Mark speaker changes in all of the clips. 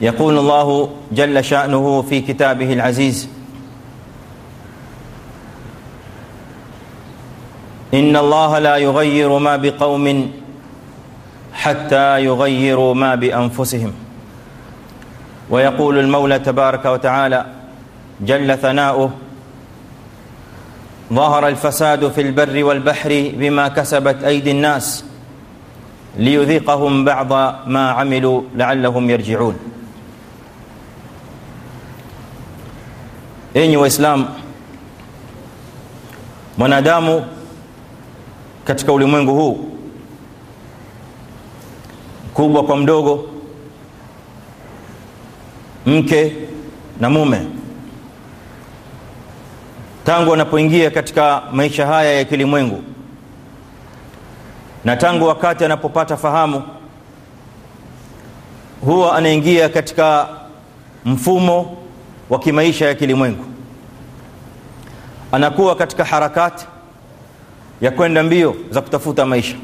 Speaker 1: يقول الله جل شأنه في كتابه العزيز إن الله لا يغير ما بقوم حتى يغيروا ما بأنفسهم. ويقول المولى تبارك وتعالى جل ثناؤه ظهر الفساد في البر والبحر بما كسبت أيدي الناس ليذيقهم بعض ما عملوا لعلهم يرجعون. Enyi waislamu mwanadamu katika ulimwengu huu kubwa kwa mdogo mke na mume tangu anapoingia katika maisha haya ya kilimwengu na tangu wakati anapopata fahamu huwa anaingia katika mfumo wa kimaisha ya kilimwengu. Anakuwa katika harakati ya kwenda mbio za kutafuta maisha.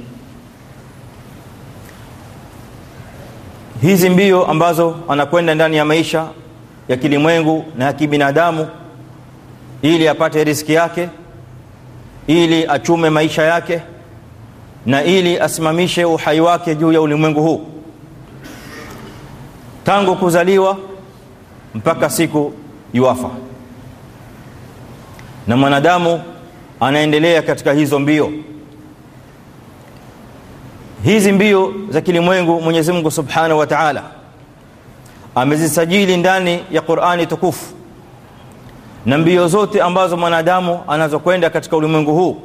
Speaker 1: Hizi mbio ambazo anakwenda ndani ya maisha ya kilimwengu na ya kibinadamu ili apate riski yake ili achume maisha yake na ili asimamishe uhai wake juu ya ulimwengu huu. Tangu kuzaliwa mpaka siku yuafa na mwanadamu anaendelea katika hizo mbio. Hizi mbio za kilimwengu mwenyezi mungu subhanahu wa taala amezisajili ndani ya qurani tukufu. Na mbio zote ambazo mwanadamu anazokwenda katika ulimwengu huu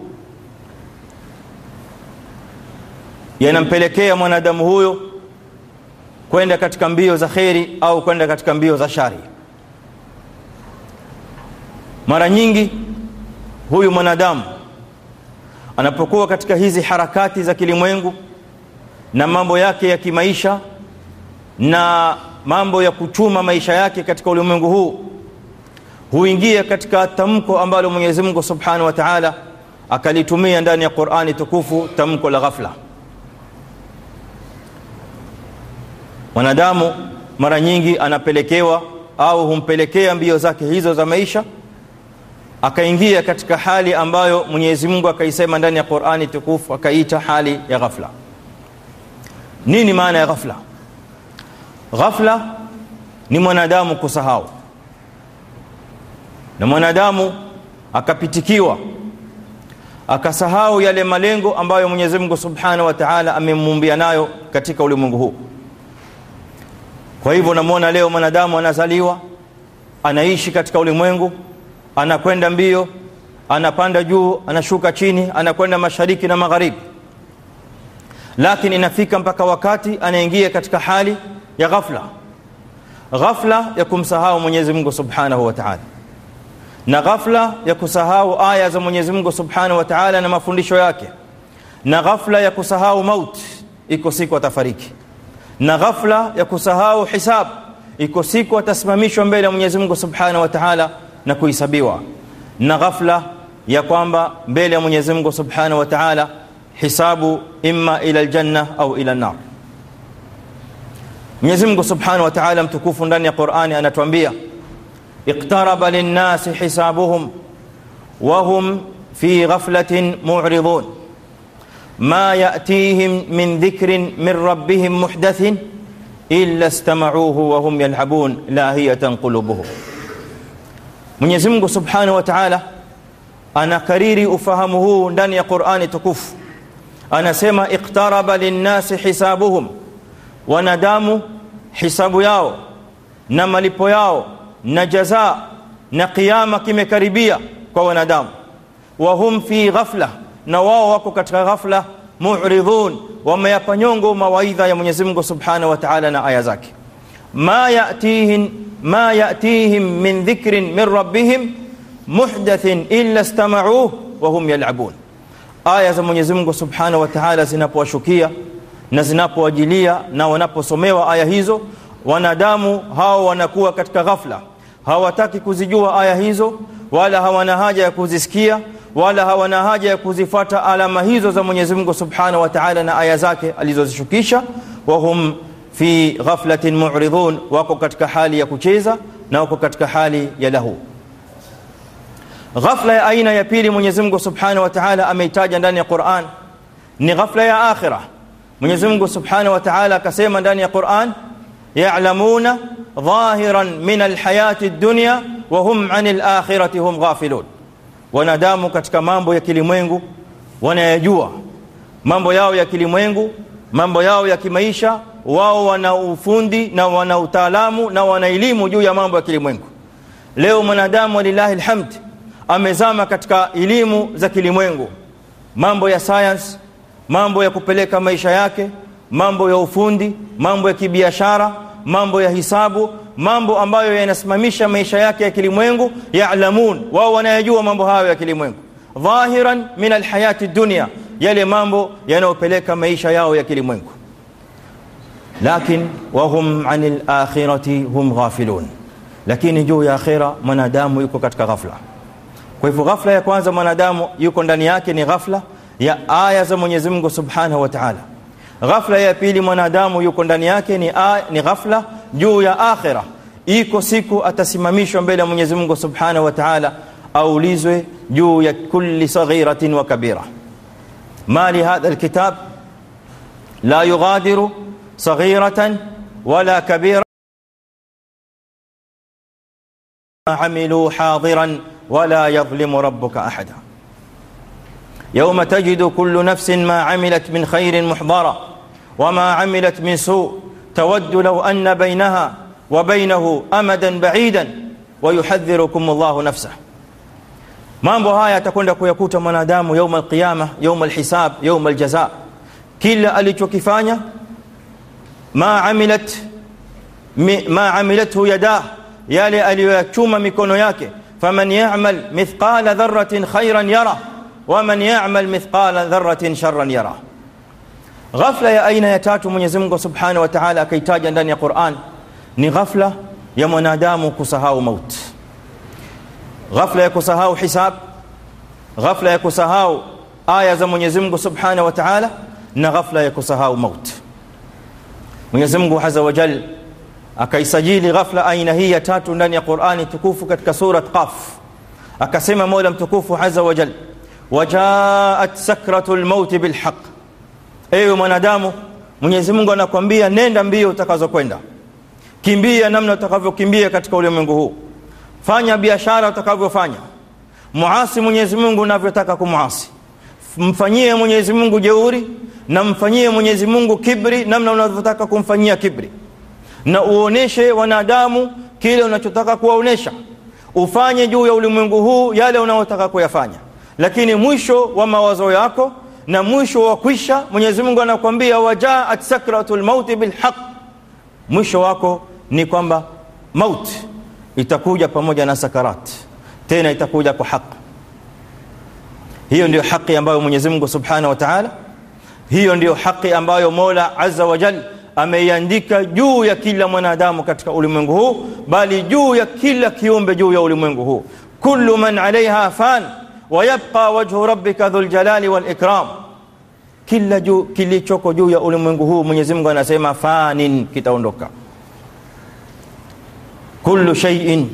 Speaker 1: yanampelekea mwanadamu huyo kwenda katika mbio za kheri au kwenda katika mbio za shari. Mara nyingi huyu mwanadamu anapokuwa katika hizi harakati za kilimwengu na mambo yake ya kimaisha na mambo ya kuchuma maisha yake katika ulimwengu huu huingia katika tamko ambalo mwenyezi mungu subhanahu wa taala akalitumia ndani ya qurani tukufu tamko la ghafla mwanadamu mara nyingi anapelekewa au humpelekea mbio zake hizo za maisha akaingia katika hali ambayo mwenyezi mungu akaisema ndani ya qurani tukufu akaita hali ya ghafla. Nini maana ya ghafla? Ghafla ni mwanadamu kusahau. Na mwanadamu akapitikiwa akasahau yale malengo ambayo mwenyezi mungu subhanahu wa taala amemuumbia nayo katika ulimwengu huu kwa hivyo unamwona leo mwanadamu anazaliwa anaishi katika ulimwengu anakwenda mbio anapanda juu anashuka chini anakwenda mashariki na magharibi. Lakini inafika mpaka wakati anaingia katika hali ya ghafla. Ghafla ya kumsahau mwenyezi mungu subhanahu wa taala. Na ghafla ya kusahau aya za mwenyezi mungu subhanahu wa taala na mafundisho yake. Na ghafla ya kusahau mauti iko siku atafariki na ghafla ya kusahau hisab iko siku atasimamishwa mbele ya mwenyezi mungu subhanahu wa taala na kuhesabiwa. Na ghafla ya kwamba mbele ya mwenyezi mungu subhanahu wa taala hisabu imma ila aljanna au ila nar mwenyezi mungu subhanahu wa taala mtukufu ndani ya qurani anatuambia iqtaraba linnasi hisabuhum wahum fi ghaflatin muridun ما يأتيهم من ذكر من ربهم محدث إلا استمعوه وهم يلعبون لاهية قلوبهم. من يزمق سبحانه وتعالى أنا كريري أفهمه دنيا قرآن تكف أنا سيما اقترب للناس حسابهم وندام حساب ياو نمالب ياو نجزاء نقيام كمكاربية وهم في غفله na wao wako katika ghafla mu'ridhun, wameyapa nyongo mawaidha ya Mwenyezi Mungu Subhanahu wa Ta'ala na aya zake. ma yatihim ma yatihim min dhikrin min rabbihim muhdathin illa istama'uhu wa hum yal'abun, aya za Mwenyezi Mungu Subhanahu wa Ta'ala zinapowashukia na zinapowajilia na wanaposomewa aya hizo, wanadamu hao wanakuwa katika ghafla, hawataki kuzijua aya hizo wala hawana haja ya kuzisikia wala hawana haja ya kuzifuata alama hizo za Mwenyezi Mungu Subhanahu wa Ta'ala na aya zake alizozishukisha. wahum fi ghaflatin mu'ridun, wako katika hali ya kucheza na wako katika hali ya lahu. Ghafla ya aina ya pili Mwenyezi Mungu Subhanahu wa Ta'ala ameitaja ndani ya Qur'an ni ghafla ya akhira. Mwenyezi Mungu Subhanahu wa Ta'ala akasema ndani ya Qur'an, ya'lamuna dhahiran min alhayati ad-dunya wa hum 'anil akhirati hum ghafilun, wanadamu katika mambo ya kilimwengu wanayajua mambo yao ya kilimwengu, mambo yao ya kimaisha wao wana ufundi na wana utaalamu na wana elimu juu ya mambo ya kilimwengu. Leo mwanadamu walillahi alhamd amezama katika elimu za kilimwengu, mambo ya science, mambo ya kupeleka maisha yake, mambo ya ufundi, mambo ya kibiashara, mambo ya hisabu, mambo ambayo yanasimamisha maisha yake ya kilimwengu. Ya'lamun, wao wanayajua mambo hayo ya kilimwengu, dhahiran min alhayati dunya, yale mambo yanayopeleka maisha yao ya kilimwengu lakin wahum anil akhirati hum ghafilun, lakini juu ya akhira mwanadamu yuko katika ghafla. Kwa hivyo ghafla ya kwanza mwanadamu yuko ndani yake ni ghafla ya aya za Mwenyezi Mungu Subhanahu wa Ta'ala. Ghafla ya pili mwanadamu yuko ndani yake ni, aya, ni ghafla juu ya akhira. Iko siku atasimamishwa mbele ya Mwenyezi Mungu Subhanahu wa Ta'ala, aulizwe juu ya kulli saghiratin wa kabira. Ma li hadha alkitab la yughadiru صغيرة ولا كبيرة عملوا حاضرا ولا يظلم ربك أحدا يوم تجد كل نفس ما عملت من خير محضرة وما عملت من سوء تود لو أن بينها وبينه أمدا بعيدا ويحذركم الله نفسه mambo haya atakwenda kuyakuta mwanadamu yauma alqiyama yauma alhisab yauma aljaza kila alichokifanya ma amilat ma amilathu yadah, yale aliyoyachuma mikono yake. faman ya'mal mithqala dharratin khairan yara waman ya'mal mithqala dharratin sharran yara. Ghafla ya aina ya tatu Mwenyezi Mungu Subhanahu wa Ta'ala akaitaja ndani ya Qur'an ni ghafla ya mwanadamu kusahau mauti, ghafla ya kusahau hisab, ghafla ya kusahau aya za Mwenyezi Mungu Subhanahu wa Ta'ala na ghafla ya kusahau mauti. Mwenyezi Mungu Azza wa Jalla akaisajili ghafla aina hii ya tatu ndani ya Qur'ani tukufu katika surat Qaf, akasema Mola mtukufu Azza wa Jalla, wajaat sakratul mauti bilhaq, ewe mwanadamu, Mwenyezi Mungu anakwambia nenda mbio utakazokwenda, kimbia namna utakavyokimbia katika ulimwengu huu, fanya biashara utakavyofanya, muasi Mwenyezi Mungu unavyotaka kumuasi, mfanyie Mwenyezi Mungu jeuri na mfanyie Mwenyezi Mungu kibri namna unavyotaka kumfanyia kibri, na uoneshe wanadamu kile unachotaka kuwaonesha, ufanye juu ya ulimwengu huu yale unayotaka kuyafanya. lakini mwisho wa mawazo yako na mwisho wa kwisha mwenyezi mungu anakuambia wajaat sakratu lmauti bilhaq. Mwisho wako ni kwamba mauti itakuja pamoja na sakarat tena itakuja kwa haq. Hiyo ndio haki ambayo mwenyezi mungu subhanahu wa taala hiyo ndio haki ambayo mola aza wajal ameiandika juu ya kila mwanadamu katika ulimwengu huu bali juu ya kila kiumbe juu ya ulimwengu huu. Kullu man alaiha fan wayabqa wajhu rabbika dhuljalali walikram kila juu kilichoko juu ya ulimwengu huu mwenyezi mungu anasema fanin kitaondoka. Kullu shay'in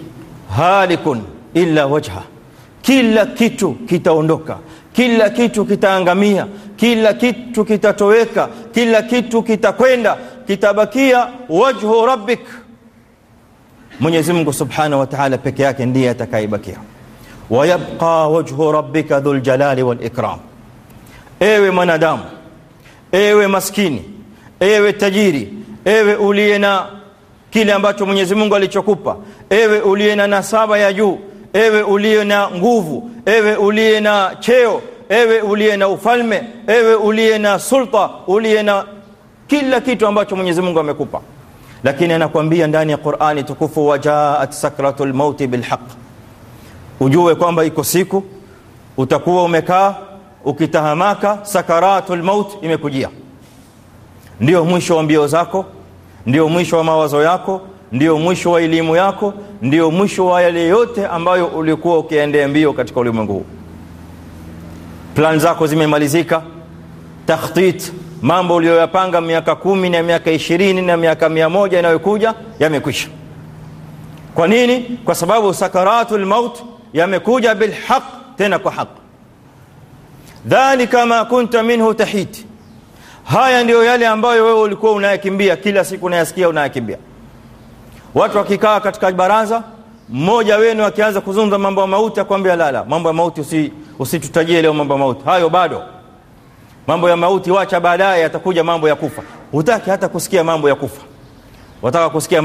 Speaker 1: halikun illa wajha. Kila kitu kitaondoka. Kila kitu kitaangamia. Kila kitu kitatoweka. Kila kitu kitakwenda. Kitabakia wajhu rabbik. Mwenyezi mungu subhanahu wa taala peke yake ndiye atakayebakia. Wayabqa wajhu rabbika dhul jalali wal walikram ewe mwanadamu ewe maskini ewe tajiri ewe uliye na kile ambacho mwenyezi mungu alichokupa ewe uliye na nasaba ya juu ewe uliye na nguvu ewe uliye na cheo ewe uliye na ufalme ewe uliye na sulta uliye na kila kitu ambacho mwenyezi mungu amekupa. Lakini anakuambia ndani ya qurani tukufu wajaat sakratu lmauti bilhaq. Ujue kwamba iko siku utakuwa umekaa ukitahamaka sakaratu maut imekujia. Ndio mwisho wa mbio zako ndio mwisho wa mawazo yako ndio mwisho wa elimu yako ndio mwisho wa yale yote ambayo ulikuwa ukiendea mbio katika ulimwengu huu. Plan zako zimemalizika. Takhtit mambo uliyoyapanga miaka kumi na miaka ishirini na miaka mia moja inayokuja yamekwisha. Kwa nini? Kwa sababu sakaratu lmaut yamekuja bilhaq tena kwa haq dhalika ma kunta minhu tahiti haya ndiyo yale ambayo wewe ulikuwa unayakimbia kila siku unayasikia unayakimbia. Watu wakikaa katika baraza mmoja wenu akianza kuzungumza mambo ya mauti akwambia lala mambo ya mauti usi, usitutajie leo mambo ya mauti. Hayo bado. Mambo ya mauti wacha baadaye atakuja mambo ya kufa. Hutaki hata kusikia mambo ya kufa. Wataka kusikia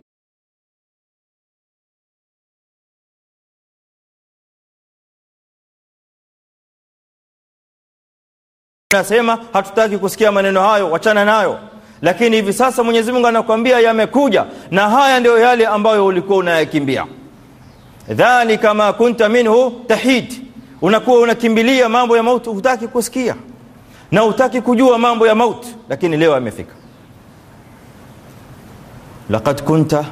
Speaker 1: nasema hatutaki kusikia maneno hayo wachana nayo. Lakini hivi sasa mwenyezi mungu anakuambia yamekuja na haya ndio yale ambayo ulikuwa unayakimbia. Dhalika ma kunta minhu tahid. Unakuwa unakimbilia mambo ya mauti hutaki kusikia. Na hutaki kujua mambo ya mauti lakini leo yamefika. Laqad kunta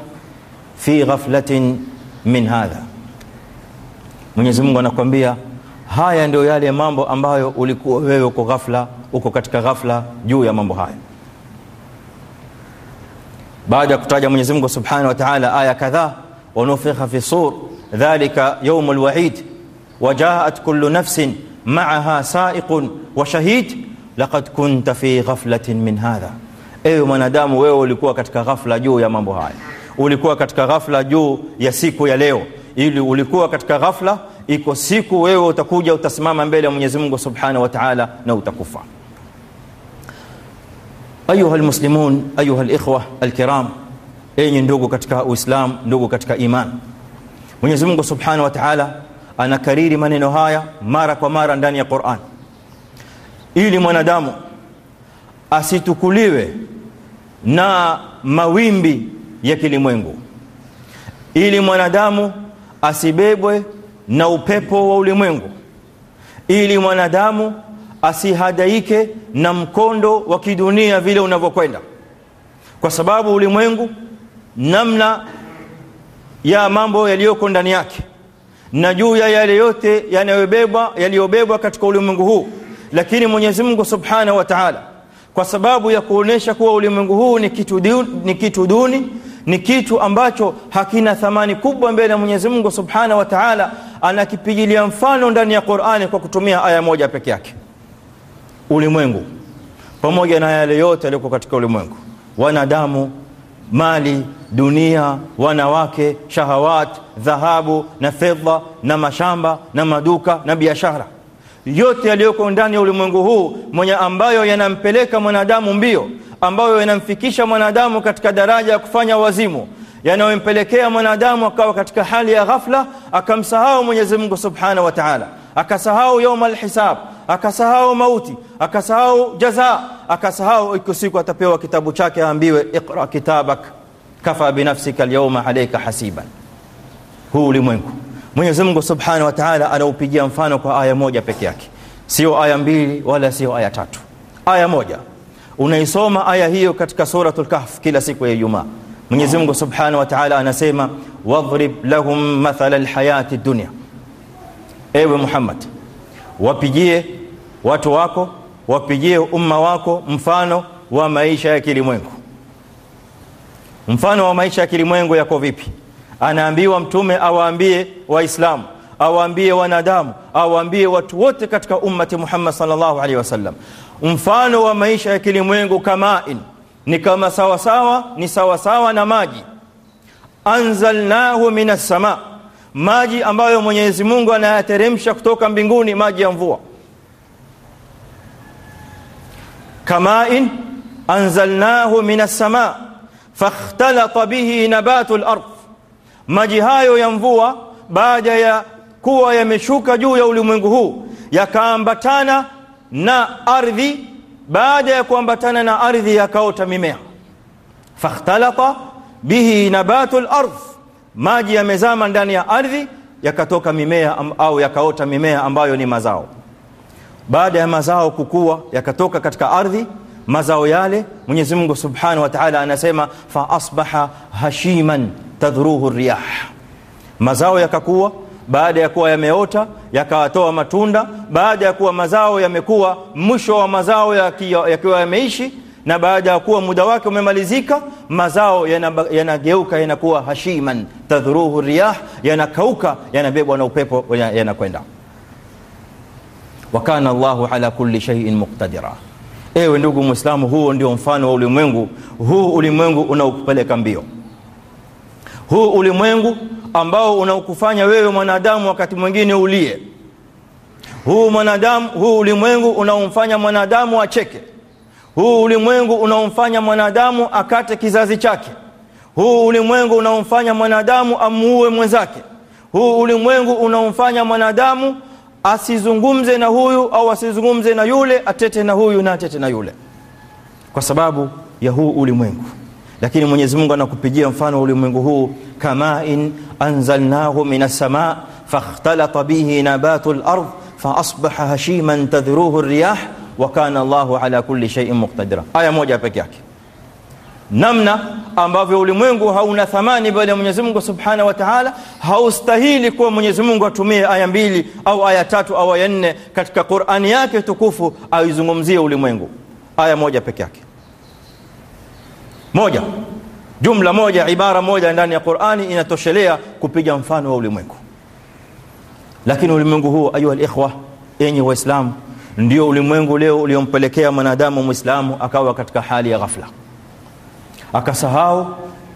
Speaker 1: fi ghaflatin min hadha. Mwenyezi mungu anakuambia haya ndio yale mambo ambayo ulikuwa wewe uko ghafla uko katika ghafla juu ya mambo haya baada ya kutaja mwenyezi mungu subhanahu wa taala aya kadhaa wanufikha fi sur dhalika yaumu lwaid wajaat kullu nafsin maaha saiqun wa shahid laqad kunta fi ghaflatin min hadha ewe mwanadamu wewe ulikuwa katika ghafla juu ya mambo haya ulikuwa katika ghafla juu ya siku ya leo ili ulikuwa katika ghafla iko siku wewe utakuja utasimama mbele ya mwenyezi mungu subhanahu wa taala na utakufa. Ayuha almuslimun, ayuha alikhwa alkiram enyi ndugu katika Uislamu, ndugu katika iman. Mwenyezi mungu subhanahu wa taala anakariri maneno haya mara kwa mara ndani ya quran. Ili mwanadamu asitukuliwe na mawimbi ya kilimwengu. Ili mwanadamu asibebwe na upepo wa ulimwengu ili mwanadamu asihadaike na mkondo wa kidunia vile unavyokwenda. Kwa sababu ulimwengu namna ya mambo yaliyoko ndani yake na juu ya yale yote yanayobebwa yaliyobebwa katika ulimwengu huu. Lakini mwenyezi mungu subhanahu wa taala kwa sababu ya kuonesha kuwa ulimwengu huu ni kitu, duni, ni kitu duni ni kitu ambacho hakina thamani kubwa mbele ya mwenyezi mungu subhanahu wa taala anakipigilia mfano ndani ya qurani kwa kutumia aya moja peke yake. Ulimwengu pamoja na yale yote yaliyoko katika ulimwengu. Wanadamu mali dunia wanawake shahawat dhahabu na fedha na mashamba na maduka na biashara. Yote yaliyoko ndani ya ulimwengu huu mwenye ambayo yanampeleka mwanadamu mbio ambayo yanamfikisha mwanadamu katika daraja ya kufanya wazimu yanayompelekea mwanadamu akawa katika hali ya ghafla akamsahau mwenyezi mungu subhanahu wa taala. Akasahau yauma alhisab akasahau mauti akasahau jaza akasahau iko siku atapewa kitabu chake aambiwe iqra kitabak kafa binafsika alyauma alayka hasiban. Huu ulimwengu. Mwenyezi mungu subhanahu wa taala anaupigia mfano kwa aya moja peke yake. Sio aya mbili wala sio aya tatu. Aya moja. Unaisoma aya hiyo katika suratul kahf kila siku ya ijumaa mwenyezi mungu subhanahu wa taala anasema wadhrib lahum mathala lhayati dunya, ewe muhammad wapigie watu wako wapigie umma wako mfano wa maisha ya kilimwengu. Mfano wa maisha ya kilimwengu yako vipi? Anaambiwa mtume awaambie waislamu awaambie wanadamu awaambie watu wote katika ummati muhammad sallallahu alehi wasallam. Mfano wa maisha ya kilimwengu kamain ni kama sawasawa ni sawasawa na maji. Anzalnahu min sama maji ambayo mwenyezi mungu anayateremsha kutoka mbinguni maji ya mvua. Kamain anzalnahu min sama fakhtalata bihi nabatu lard maji hayo ya mvua baada ya kuwa yameshuka juu ya ulimwengu huu yakaambatana na ardhi baada ya kuambatana na ardhi yakaota mimea fakhtalata bihi nabatu lardh maji yamezama ndani ya ardhi yakatoka mimea au yakaota mimea ambayo ni mazao. Baada ya mazao kukua yakatoka katika ardhi mazao yale mwenyezi mungu subhanahu wa taala anasema faasbaha hashiman tadhruhu riyah. Mazao yakakuwa baada ya kuwa yameota yakawatoa matunda. Baada ya kuwa mazao yamekuwa mwisho wa mazao yakiwa yameishi. Na baada ya kuwa muda wake umemalizika mazao yanageuka yana yanakuwa hashiman. Tadhuruhu riyah yanakauka yanabebwa na upepo yanakwenda. Wakana llahu ala kulli shaiin muqtadira. Ewe ndugu mwislamu huo ndio mfano wa ulimwengu. Huu ulimwengu unaokupeleka mbio. Huu ulimwengu ambao unaokufanya wewe mwanadamu wakati mwingine ulie. Huu mwanadamu huu ulimwengu unaomfanya mwanadamu acheke. Huu ulimwengu unaomfanya mwanadamu akate kizazi chake. Huu ulimwengu unaomfanya mwanadamu amuue mwenzake. Huu ulimwengu unaomfanya mwanadamu asizungumze na huyu au asizungumze na yule atete na huyu na atete na yule. Kwa sababu ya huu ulimwengu lakini mwenyezi mungu anakupigia mfano wa ulimwengu huu kamain anzalnahu min alsama fakhtalata bihi nabatu lard faasbaha hashiman tadhruhu riyah wakana llahu ala kulli shaiin muqtadira. Aya moja peke yake. Namna ambavyo ulimwengu hauna thamani bali ya mwenyezi mungu subhanahu wa taala haustahili kuwa mwenyezi mungu atumie aya mbili au aya tatu au aya nne katika qurani yake tukufu aizungumzie ulimwengu. Aya moja peke yake moja. Jumla moja ibara moja ndani ya qurani inatoshelea kupiga mfano wa ulimwengu. Lakini ulimwengu huu ayuha alikhwa enyi waislamu ndio ulimwengu leo uliompelekea mwanadamu muislamu akawa katika hali ya ghafla. Akasahau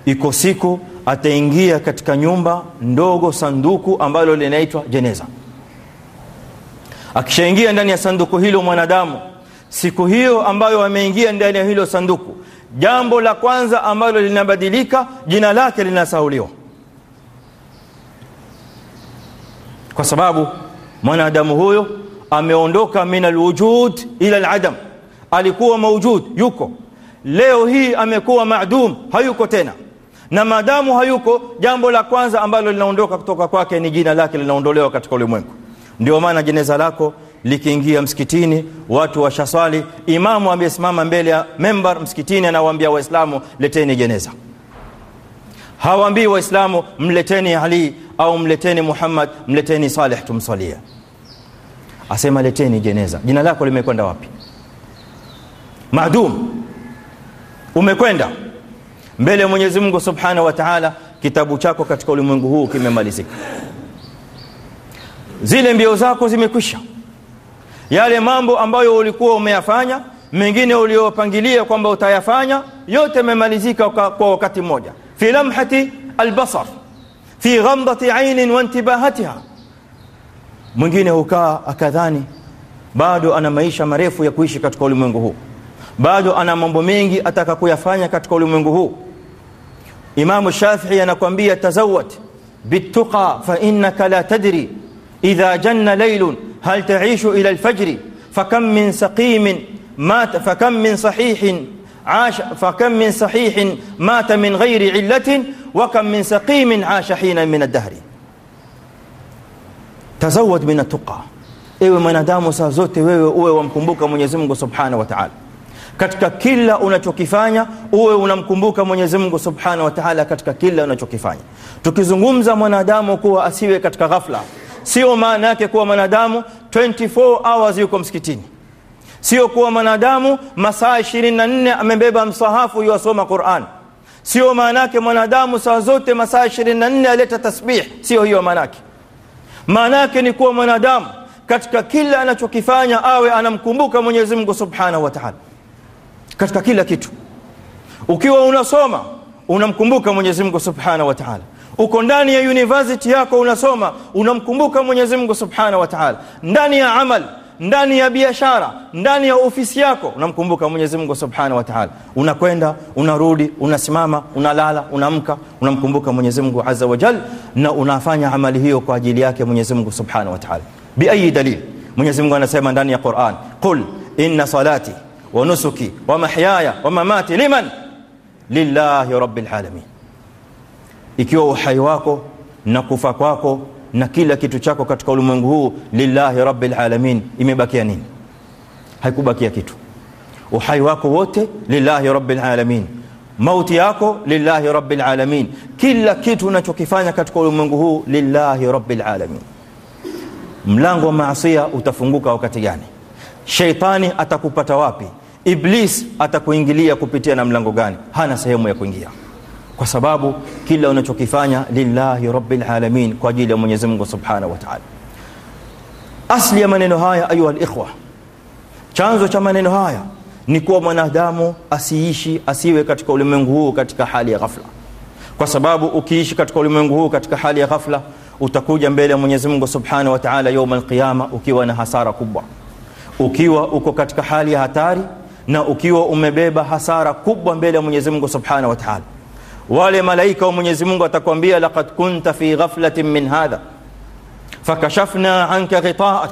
Speaker 1: iko siku ataingia katika nyumba ndogo sanduku ambalo linaitwa jeneza. Akishaingia ndani ya sanduku hilo mwanadamu siku hiyo ambayo ameingia ndani ya hilo sanduku jambo la kwanza ambalo linabadilika jina lake linasauliwa. Kwa sababu mwanadamu huyo ameondoka min alwujud ila aladam. Alikuwa maujud yuko. Leo hii amekuwa madum hayuko tena. Na madamu hayuko jambo la kwanza ambalo linaondoka kutoka kwake ni jina lake linaondolewa katika ulimwengu. Ndio maana jeneza lako likiingia msikitini watu washaswali imamu amesimama mbele ya membar msikitini anawaambia waislamu leteni jeneza. Hawaambii waislamu mleteni ali au mleteni muhammad mleteni saleh tumsalia asema leteni jeneza. Jina lako limekwenda wapi? Madum umekwenda. Mbele ya mwenyezi mungu subhanahu wa taala kitabu chako katika ulimwengu huu kimemalizika. Zile mbio zako zimekwisha yale mambo ambayo ulikuwa umeyafanya mengine uliopangilia kwamba utayafanya yote yamemalizika kwa wakati mmoja. Fi lamhati albasar fi ghamdati ainin waintibahatiha mwingine hukaa akadhani bado ana maisha marefu ya kuishi katika ulimwengu huu. Bado ana mambo mengi ataka kuyafanya katika ulimwengu huu. Imamu Shafii anakwambia tazawad bituqa fa la tadri idha janna laylun هل تعيش إلى الفجر؟ فكم من سقيم مات فكم من صحيح عاش فكم من صحيح مات من غير علة وكم من سقيم عاش حين من الدهر. تزود من التقى. إيوه من آدم سازوت ووي اوه إيوه، إيوه، ومكمبوكا مونيزي سبحانه وتعالى. katika kila unachokifanya uwe unamkumbuka Mwenyezi Mungu Subhanahu wa Ta'ala katika kila unachokifanya tukizungumza mwanadamu kuwa asiwe katika sio maana yake kuwa mwanadamu 24 hours yuko msikitini. Sio kuwa mwanadamu masaa 24 amebeba msahafu yuasoma Qur'an. Sio maana yake mwanadamu saa zote masaa 24 aleta tasbih. Sio hiyo maana yake. Maana yake ni kuwa mwanadamu katika kila anachokifanya awe anamkumbuka Mwenyezi Mungu Subhanahu wa Ta'ala. Katika kila kitu. Ukiwa unasoma unamkumbuka Mwenyezi Mungu Subhanahu wa Ta'ala uko ndani ya university yako unasoma unamkumbuka Mwenyezi Mungu Subhanahu wa Ta'ala. Ndani ya amal ndani ya biashara ndani ya ofisi yako unamkumbuka Mwenyezi Mungu Subhanahu wa Ta'ala. Unakwenda unarudi unasimama unalala unamka unamkumbuka Mwenyezi Mungu Azza wa Jal na unafanya amali hiyo kwa ajili yake Mwenyezi Mungu Subhanahu wa Ta'ala. Biayi dalil Mwenyezi Mungu anasema ndani ya Qur'an qul inna salati wa nusuki wa mahyaya wa mamati liman? Lillahi rabbil alamin ikiwa uhai wako na kufa kwako na kila kitu chako katika ulimwengu huu lillahi rabbil alamin imebakia nini? Haikubakia kitu. Uhai wako wote lillahi rabbil alamin. Mauti yako lillahi rabbil alamin. Kila kitu unachokifanya katika ulimwengu huu lillahi rabbil alamin. Mlango wa maasia utafunguka wakati gani? Sheitani atakupata wapi? Iblis atakuingilia kupitia na mlango gani? Hana sehemu ya kuingia kwa sababu kila unachokifanya lillahi rabbil alamin, kwa ajili ya Mwenyezi Mungu subhanahu wa ta'ala. Asli ya maneno haya ayuha likhwa, chanzo cha maneno haya ni kuwa mwanadamu asiishi asiwe katika ulimwengu huu katika hali ya ghafla, kwa sababu ukiishi katika ulimwengu huu katika hali ya ghafla utakuja mbele ya Mwenyezi Mungu subhanahu wa ta'ala yauma alqiyama ukiwa na hasara kubwa, ukiwa uko katika hali ya hatari na ukiwa umebeba hasara kubwa mbele ya Mwenyezi Mungu subhanahu wa ta'ala wale malaika wa Mwenyezi Mungu atakwambia laqad kunta fi ghaflatin min hadha fakashafna anka ghita'ak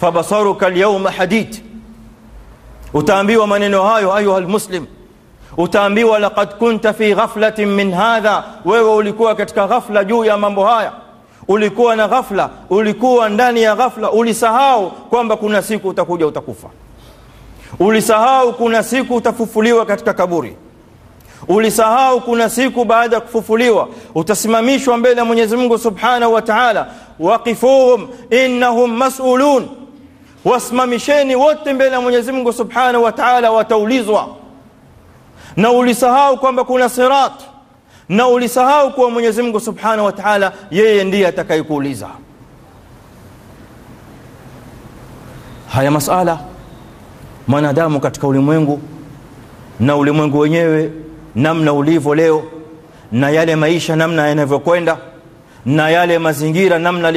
Speaker 1: fabasaruka alyawma hadid. Utaambiwa maneno hayo ayuha almuslim utaambiwa laqad kunta fi ghaflatin min hadha. Wewe ulikuwa katika ghafla juu ya mambo haya. Ulikuwa na ghafla ulikuwa ndani ya ghafla. Ulisahau kwamba kuna siku utakuja utakufa. Ulisahau kuna siku utafufuliwa katika kaburi ulisahau kuna siku baada ya kufufuliwa utasimamishwa mbele ya Mwenyezi Mungu Subhanahu wa Ta'ala. Waqifuhum innahum mas'ulun. Wasimamisheni wote mbele ya Mwenyezi Mungu Subhanahu wa Ta'ala wataulizwa. Na ulisahau kwamba kuna sirat. Na ulisahau kuwa Mwenyezi Mungu Subhanahu wa Ta'ala yeye ndiye atakayekuuliza. Haya masala mwanadamu katika ulimwengu na ulimwengu wenyewe namna ulivyo leo na yale maisha namna yanavyokwenda na yale mazingira namna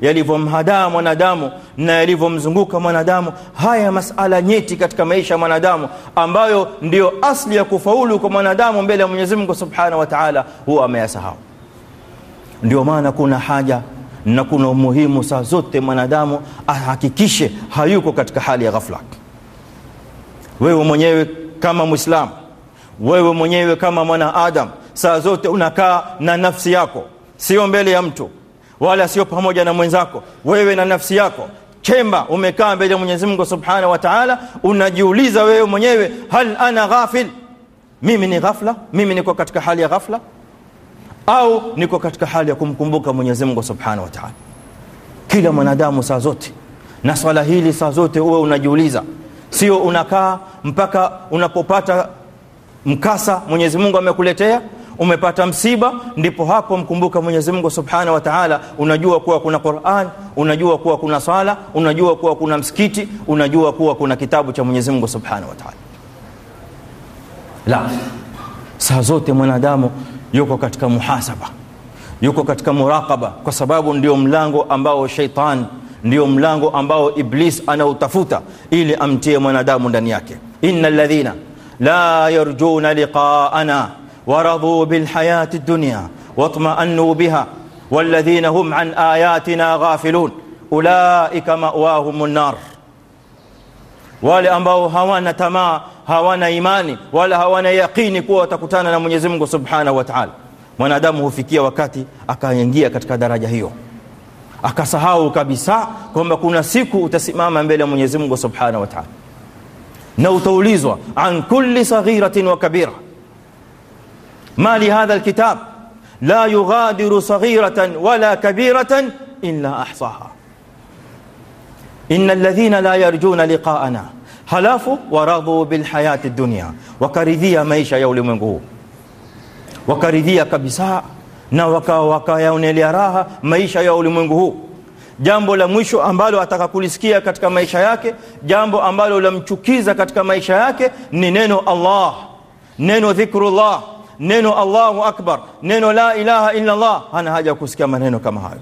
Speaker 1: yalivyomhadaa mwanadamu na yalivyomzunguka mwanadamu. Haya masala nyeti katika maisha ya mwanadamu ambayo ndiyo asli ya kufaulu kwa mwanadamu mbele ya Mwenyezi Mungu Subhanahu wa Ta'ala huwa ameyasahau. Ndio maana kuna haja na kuna umuhimu saa zote mwanadamu ahakikishe hayuko katika hali ya ghafla. Wewe mwenyewe kama Muislamu wewe mwenyewe kama mwanadamu saa zote unakaa na nafsi yako. Sio mbele ya mtu wala sio pamoja na mwenzako. Wewe na nafsi yako. Chemba umekaa mbele ya Mwenyezi Mungu Subhanahu wa Ta'ala unajiuliza wewe mwenyewe hal ana ghafil? Mimi ni ghafla? Mimi niko katika hali ya ghafla? Au niko katika hali ya kumkumbuka Mwenyezi Mungu Subhanahu wa Ta'ala? Kila mwanadamu saa zote na swala hili saa zote uwe unajiuliza. Sio unakaa mpaka unapopata mkasa Mwenyezi Mungu amekuletea umepata msiba ndipo hapo mkumbuka Mwenyezi Mungu Subhanahu wa Ta'ala unajua kuwa kuna Qur'an unajua kuwa kuna sala unajua kuwa kuna msikiti unajua kuwa kuna kitabu cha Mwenyezi Mungu Subhanahu wa Ta'ala. La saa zote mwanadamu yuko katika muhasaba yuko katika muraqaba kwa sababu ndio mlango ambao shaitan ndio mlango ambao iblis anautafuta ili amtie mwanadamu ndani yake. Innal ladhina la yarjuna liqaana ورضوا بالحياة الدنيا واطمأنوا بها والذين هم عن آياتنا غافلون أولئك مأواهم النار wale ambao hawana tamaa hawana imani wala hawana yaqini kuwa watakutana na Mwenyezi Mungu Subhanahu wa Ta'ala. Mwanadamu hufikia wakati akaingia katika daraja hiyo, akasahau kabisa kwamba kuna siku utasimama mbele ya Mwenyezi Mungu Subhanahu wa Ta'ala na utaulizwa an kulli saghiratin wa kabira ma li hadha alkitab la yughadiru saghiratan wala kabiratan illa ahsaha inna alladhina la yarjuna liqaana halafu waradhu bilhayati dunya wakaridhia maisha ya ulimwengu huu wakaridhia kabisa na wakayaonelea waka raha maisha ya ulimwengu huu jambo la mwisho ambalo atakakulisikia katika maisha yake jambo ambalo lamchukiza katika maisha yake ni neno allah neno dhikrullah neno allahu akbar neno la ilaha illa allah hana haja ya kusikia maneno kama hayo.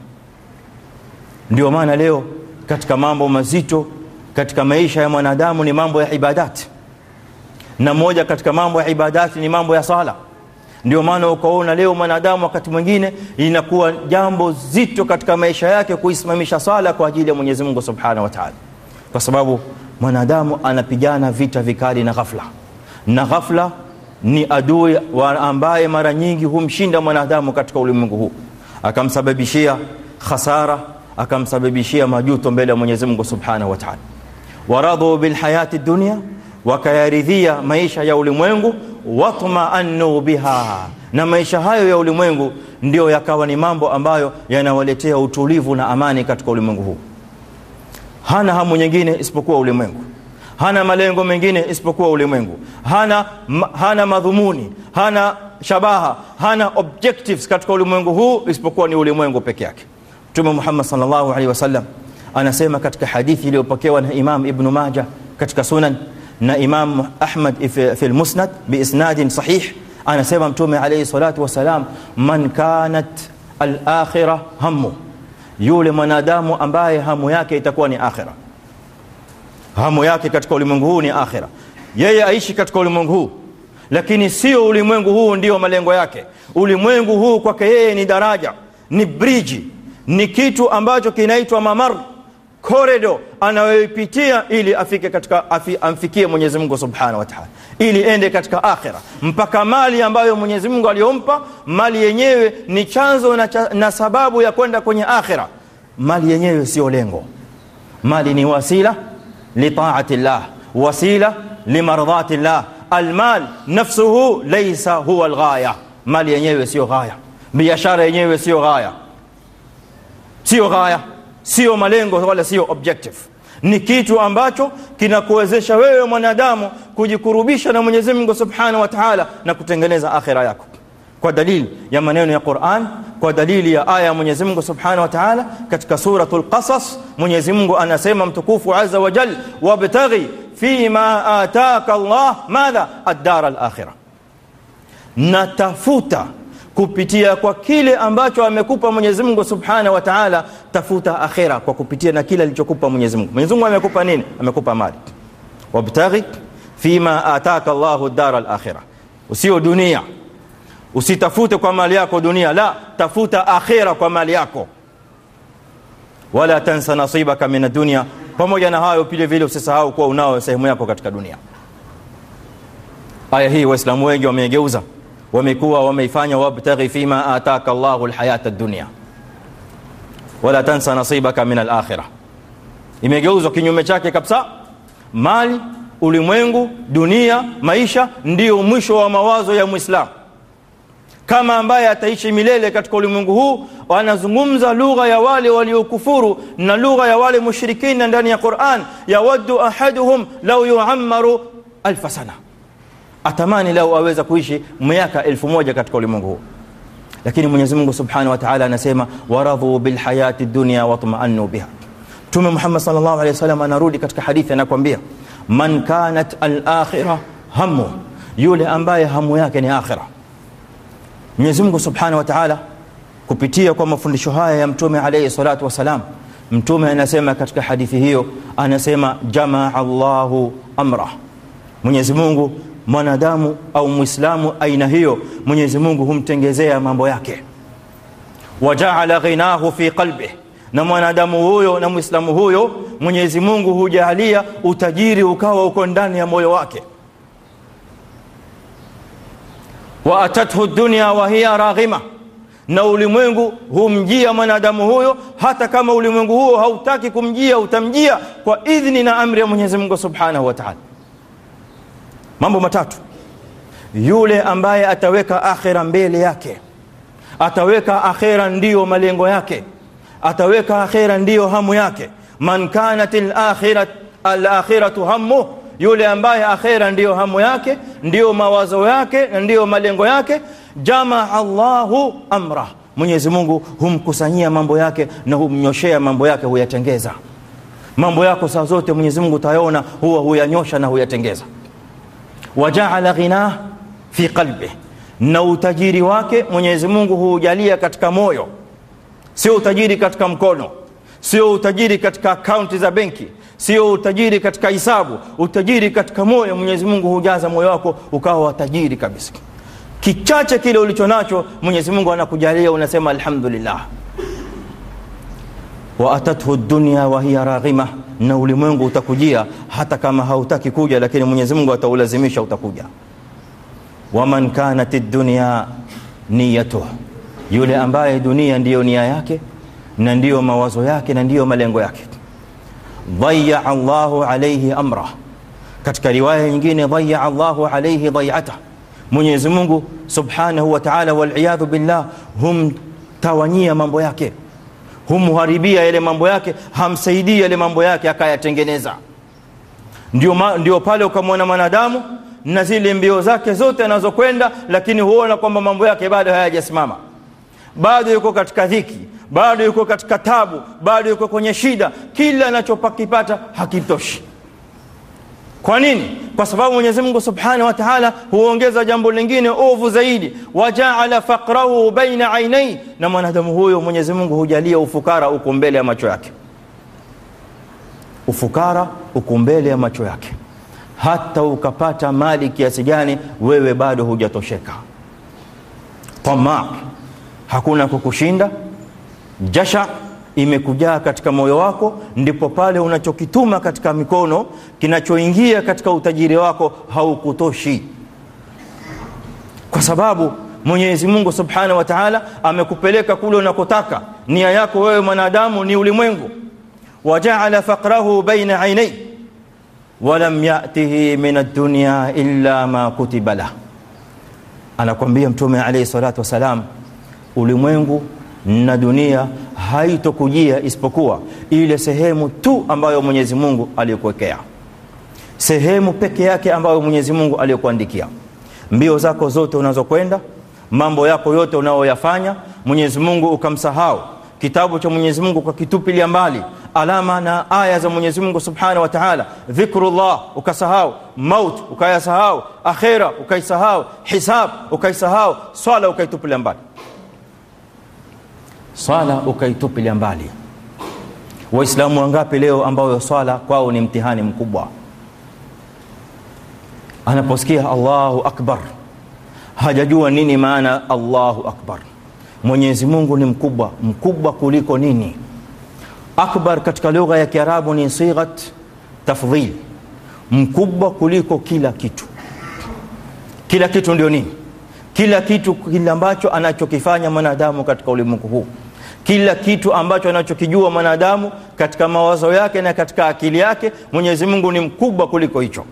Speaker 1: Ndio maana leo katika mambo mazito katika maisha ya mwanadamu ni mambo ya ibadati na moja katika mambo ya ibadati ni mambo ya sala ndio maana ukaona leo mwanadamu wakati mwingine inakuwa jambo zito katika maisha yake kuisimamisha sala kwa ajili ya Mwenyezi Mungu Subhanahu wa Ta'ala, kwa sababu mwanadamu anapigana vita vikali na ghafla, na ghafla ni adui ambaye mara nyingi humshinda mwanadamu katika ulimwengu huu, akamsababishia khasara, akamsababishia majuto mbele ya Mwenyezi Mungu Subhanahu wa Ta'ala. waradhu bilhayati dunya wakayaridhia maisha ya ulimwengu watmaannu biha, na maisha hayo ya ulimwengu ndio yakawa ni mambo ambayo yanawaletea utulivu na amani katika ulimwengu huu. Hana hamu nyingine isipokuwa ulimwengu, hana malengo mengine isipokuwa ulimwengu, hana, hana madhumuni, hana shabaha, hana objectives katika ulimwengu huu isipokuwa ni ulimwengu peke yake. Mtume Muhammad sallallahu alaihi wasallam anasema katika hadithi iliyopokewa na Imam Ibn Majah katika Sunan na Imam Ahmad fi al-Musnad biisnadin sahih, anasema Mtume alayhi salatu wasalam, man kanat al-akhirah hammu, yule mwanadamu ambaye hamu yake itakuwa ni akhira, hamu yake katika ulimwengu huu ni akhira, yeye aishi katika ulimwengu huu, lakini sio ulimwengu huu ndio malengo yake. Ulimwengu huu kwake yeye ni daraja, ni briji ni kitu ambacho kinaitwa mamar koredo anayoipitia ili afike katika afi, amfikie Mwenyezi Mungu Subhanahu wa Ta'ala, ili ende katika akhira, mpaka mali ambayo Mwenyezi Mungu aliyompa. Mali yenyewe ni chanzo na, cha, na sababu ya kwenda kwenye akhira. Mali yenyewe sio lengo, mali ni wasila li taati llah, wasila limardhati llah. Almal nafsuhu laysa huwa alghaya, mali yenyewe sio ghaya, biashara yenyewe sio ghaya, sio ghaya sio malengo wala sio objective, ni kitu ambacho kinakuwezesha wewe mwanadamu kujikurubisha na Mwenyezi Mungu Subhanahu wa Ta'ala na kutengeneza akhira yako kwa dalili ya maneno ya Qur'an, kwa dalili ya aya ya Mwenyezi Mungu Subhanahu wa Ta'ala katika suratul Qasas. Mwenyezi Mungu anasema mtukufu azza wa jal, wabtaghi fima ataka Allah madha ad-dar al-akhirah, natafuta kupitia kwa kile ambacho amekupa Mwenyezi Mungu Subhanahu wa Ta'ala, tafuta akhira kwa kupitia na kile alichokupa Mwenyezi Mungu. Mwenyezi Mungu amekupa nini? Amekupa mali. Wabtaghi fima ataka Allahu dar al-akhirah, usio dunia. Usitafute kwa mali yako dunia, la, tafuta akhira kwa mali yako. Wala tansa nasibaka min ad-dunya, pamoja na hayo pile vile usisahau kuwa unao sehemu yako katika dunia. Aya hii Waislamu wengi wameigeuza wamekuwa wameifanya wabtaghi fima ataka Allahu alhayata ad-dunya wala tansa nasibaka min al-akhirah. Imegeuzwa kinyume chake kabisa. Mali, ulimwengu, dunia, maisha ndiyo mwisho wa mawazo ya muislam Kama ambaye ataishi milele katika ulimwengu huu, wanazungumza lugha ya wale waliokufuru na lugha ya wale mushrikina ndani ya Qur'an, yawaddu ahaduhum law yuammaru alfasana sana atamani leo aweza kuishi miaka elfu moja katika ulimwengu huu, lakini Mwenyezi Mungu Subhanahu wa Ta'ala anasema waradhu bilhayati dunia watma'annu biha. Mtume Muhammad sallallahu alehi wasallam anarudi katika hadithi, anakuambia man kanat al-akhirah hamu, yule ambaye hamu yake ni akhira. Mwenyezi Mungu Subhanahu wa Ta'ala kupitia kwa mafundisho haya ya Mtume alaihi salatu wassalam Mtume anasema katika hadithi hiyo, anasema jamaa llahu amra, Mwenyezi Mungu mwanadamu au mwislamu aina hiyo mwenyezi mungu humtengezea mambo yake. Wajaala ghinahu fi qalbih na mwanadamu huyo na mwislamu huyo mwenyezi mungu hujalia utajiri ukawa uko ndani ya moyo wake. Wa atathu dunya wa hiya raghima na ulimwengu humjia mwanadamu huyo hata kama ulimwengu huo hautaki kumjia utamjia kwa idhni na amri ya mwenyezi mungu subhanahu wa taala mambo matatu. Yule ambaye ataweka akhera mbele yake. Ataweka akhira ndiyo malengo yake. Ataweka akhera ndiyo hamu yake. Man kanat alakhiratu hamu yule ambaye akhera ndiyo hamu yake ndiyo mawazo yake na ndiyo malengo yake. Jamaa Allahu amra, Mwenyezi Mungu humkusanyia mambo yake na humnyoshea mambo yake, huyatengeza. Mambo yako saa zote. Mwenyezi Mungu utayaona huwa huyanyosha na huyatengeza. Wajaala ghinah fi qalbi, na utajiri wake Mwenyezi Mungu huujalia katika moyo, sio utajiri katika mkono, sio utajiri katika akaunti za benki sio utajiri katika hisabu, utajiri katika moyo. Mwenyezi Mungu hujaza moyo wako ukawa watajiri kabisa. Kichache kile ulicho nacho Mwenyezi Mungu anakujalia, unasema alhamdulillah. wa atathu dunya wa hiya raghima, na ulimwengu utakujia hata kama hautaki kuja, lakini Mwenyezi Mungu ataulazimisha utakuja. Waman kanat dunia niyatuh, yule ambaye dunia ndiyo nia yake na ndiyo mawazo yake na ndiyo malengo yake. Dhayaa Allahu alayhi amra, katika riwaya nyingine dhayaa Allahu alayhi dhayata, Mwenyezi Mungu subhanahu wa ta'ala, wal billah, humtawanyia mambo yake humharibia yale mambo yake hamsaidii yale mambo yake akayatengeneza. Ndio, ndio pale ukamwona mwanadamu na zile mbio zake zote anazokwenda lakini huona kwamba mambo yake bado hayajasimama. Bado yuko katika dhiki bado yuko katika tabu, bado yuko kwenye shida, kila anachopakipata hakitoshi. Kwa nini? Kwa sababu Mwenyezi Mungu Subhanahu wa Ta'ala huongeza jambo lingine ovu zaidi, wajaala faqrahu baina ainai, na mwanadamu huyo Mwenyezi Mungu hujalia ufukara uko mbele ya macho yake. Ufukara uko mbele ya macho yake, hata ukapata mali kiasi gani, wewe bado hujatosheka. Tamaa, hakuna kukushinda jasha imekujaa katika moyo wako, ndipo pale unachokituma katika mikono kinachoingia katika utajiri wako haukutoshi, kwa sababu Mwenyezi Mungu Subhanahu wa Ta'ala amekupeleka kule unakotaka. Nia yako wewe mwanadamu ni ulimwengu. wajaala faqrahu baina ainai walam yatihi min ad-dunya illa ma kutiba lah, Mtume alayhi salatu wasalam, ulimwengu na dunia haitokujia isipokuwa ile sehemu tu ambayo Mwenyezi Mungu aliyokuwekea, sehemu peke yake ambayo Mwenyezi Mungu aliyokuandikia. Mbio zako zote unazokwenda, mambo yako yote unayoyafanya, Mwenyezi Mungu ukamsahau, kitabu cha Mwenyezi Mungu ukakitupilia mbali, alama na aya za Mwenyezi Mungu Subhanahu wa Ta'ala, dhikrullah ukasahau, maut ukayasahau, akhira ukaisahau, hisab ukaisahau, swala ukaitupilia mbali swala ukaitupilia mbali. Waislamu wangapi leo ambao swala kwao ni mtihani mkubwa? Anaposikia Allahu akbar hajajua nini maana Allahu akbar. Mwenyezi Mungu ni mkubwa, mkubwa kuliko nini? Akbar katika lugha ya Kiarabu ni sighat tafdhil, mkubwa kuliko kila kitu. Kila kitu ndio nini? Kila kitu kile ambacho anachokifanya mwanadamu katika ulimwengu huu kila kitu ambacho anachokijua mwanadamu katika mawazo yake na katika akili yake, Mwenyezi Mungu ni mkubwa kuliko hicho.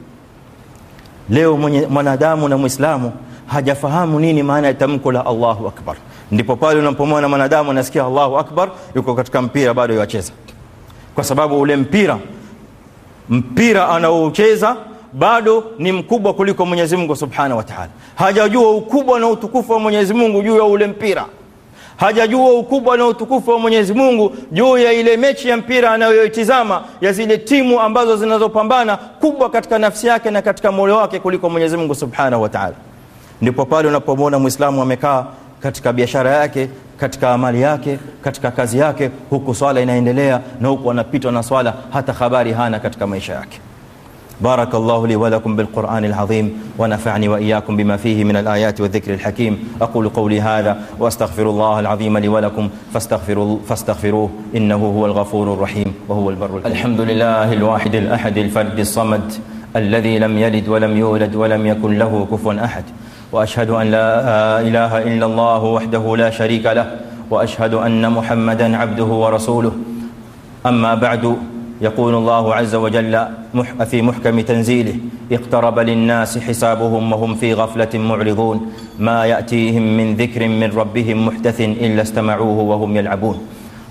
Speaker 1: Leo mwanadamu na Mwislamu hajafahamu nini maana ya tamko la Allahu akbar. Ndipo pale unapomwona mwanadamu anasikia Allahu akbar, yuko katika mpira bado yacheza, kwa sababu ule mpira mpira anaoucheza bado ni mkubwa kuliko Mwenyezi Mungu Subhanahu wa Ta'ala. Hajajua ukubwa na utukufu wa Mwenyezi Mungu juu ya ule mpira hajajua ukubwa na utukufu wa Mwenyezi Mungu juu ya ile mechi ya mpira anayoitizama ya zile timu ambazo zinazopambana kubwa katika nafsi yake na katika moyo wake kuliko Mwenyezi Mungu Subhanahu wa Ta'ala. Ndipo pale unapomwona Muislamu amekaa katika biashara yake, katika amali yake, katika kazi yake, huku swala inaendelea na huku anapitwa na swala, hata habari hana katika maisha yake. بارك الله لي ولكم بالقرآن العظيم ونفعني وإياكم بما فيه من الآيات والذكر الحكيم أقول قولي هذا وأستغفر الله العظيم لي ولكم فاستغفروا فاستغفروه إنه هو الغفور الرحيم وهو البر الكريم الحمد لله الواحد الأحد الفرد الصمد الذي لم يلد ولم يولد ولم يكن له كفوا أحد وأشهد أن لا إله إلا الله وحده لا شريك له وأشهد أن محمدا عبده ورسوله أما بعد يقول الله عز وجل في محكم تنزيله اقترب للناس حسابهم وهم في غفلة معرضون. ما يأتيهم من ذكر من ربهم محدث إلا استمعوه وهم يلعبون.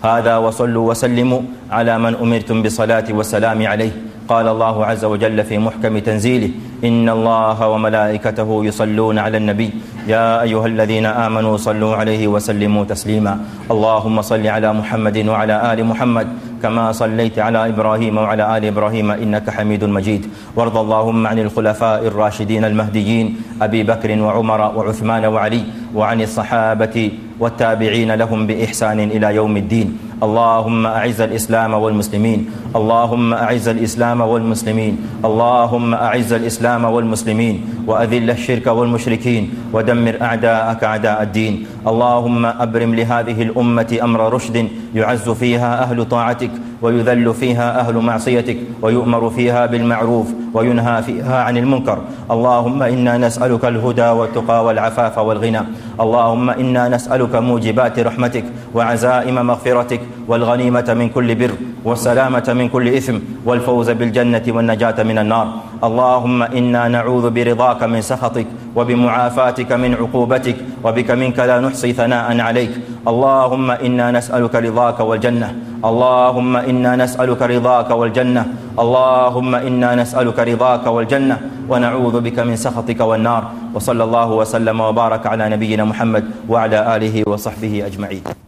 Speaker 1: هذا وصلوا وسلموا على من أمرتم بالصلاة والسلام عليه. قال الله عز وجل في محكم تنزيله إن الله وملائكته يصلون على النبي. يا أيها الذين آمنوا صلوا عليه وسلموا تسليما. اللهم صل على محمد وعلى آل محمد. كما صليت على إبراهيم وعلى آل إبراهيم إنك حميد مجيد. وارض اللهم عن الخلفاء الراشدين المهديين أبي بكر وعمر وعثمان وعلي وعن الصحابة والتابعين لهم بإحسان إلى يوم الدين. اللهم أعز الإسلام والمسلمين. اللهم أعز الإسلام والمسلمين. اللهم أعز الإسلام والمسلمين. وأذل الشرك والمشركين. ودمر أعداءك أعداء الدين. اللهم أبرم لهذه الأمة أمر رشد يعز فيها أهل طاعتك ويذل فيها أهل معصيتك ويؤمر فيها بالمعروف وينهى فيها عن المنكر. اللهم إنا نسألك الهدى والتقى والعفاف والغنى. اللهم إنا نسألك موجبات رحمتك وعزائم مغفرتك والغنيمة من كل بر والسلامة من كل إثم والفوز بالجنة والنجاة من النار. اللهم إنا نعوذ برضاك من سخطك وبمعافاتك من عقوبتك وبك منك لا نحصي ثناء عليك. اللهم إنا نسألك رضاك والجنة. اللهم إنا نسألك رضاك والجنة. اللهم إنا نسألك رضاك والجنة. ونعوذ بك من سخطك والنار وصلى الله وسلم وبارك على نبينا محمد وعلى آله وصحبه أجمعين.